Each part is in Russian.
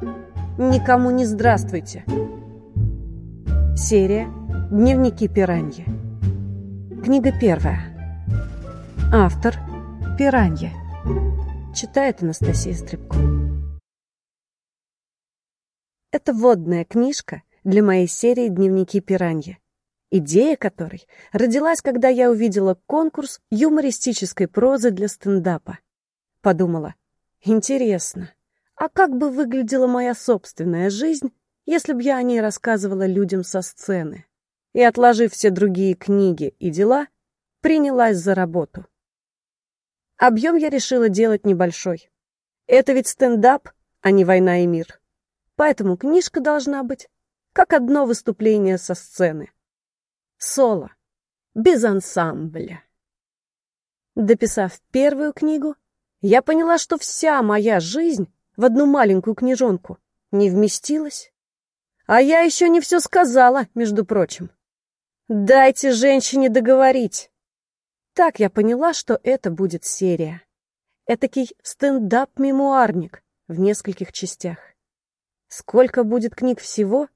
Никому не здравствуйте. Серия «Дневники пираньи». Книга первая. Автор «Пиранья». Читает Анастасия Стребко. Это водная книжка для моей серии «Дневники пираньи», идея которой родилась, когда я увидела конкурс юмористической прозы для стендапа. Подумала, интересно, а как бы выглядела моя собственная жизнь, если б я о ней рассказывала людям со сцены? И, отложив все другие книги и дела, принялась за работу. Объем я решила делать небольшой. Это ведь стендап, а не война и мир. Поэтому книжка должна быть как одно выступление со сцены. Соло, без ансамбля. Дописав первую книгу, я поняла, что вся моя жизнь в одну маленькую книжонку не вместилась. А я еще не все сказала, между прочим. Дайте женщине договорить. Так я поняла, что это будет серия. Этакий стендап-мемуарник в нескольких частях. Сколько будет книг всего,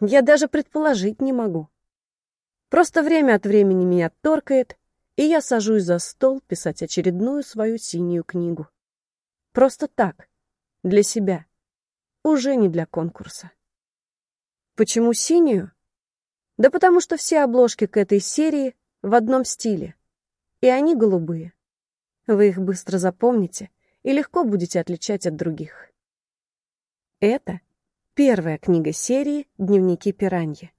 я даже предположить не могу. Просто время от времени меня торкает, и я сажусь за стол писать очередную свою синюю книгу. Просто так, для себя, уже не для конкурса. Почему синюю? Да потому что все обложки к этой серии в одном стиле, и они голубые. Вы их быстро запомните и легко будете отличать от других. Это первая книга серии «Дневники пираньи».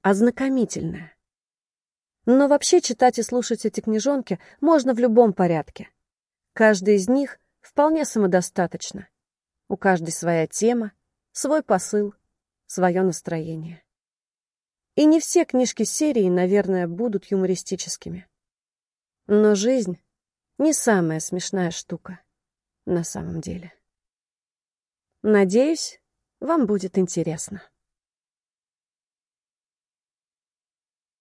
Ознакомительная. Но вообще читать и слушать эти книжонки можно в любом порядке. Каждый из них вполне самодостаточно. У каждой своя тема, свой посыл, свое настроение. И не все книжки серии, наверное, будут юмористическими. Но жизнь не самая смешная штука на самом деле. Надеюсь, вам будет интересно.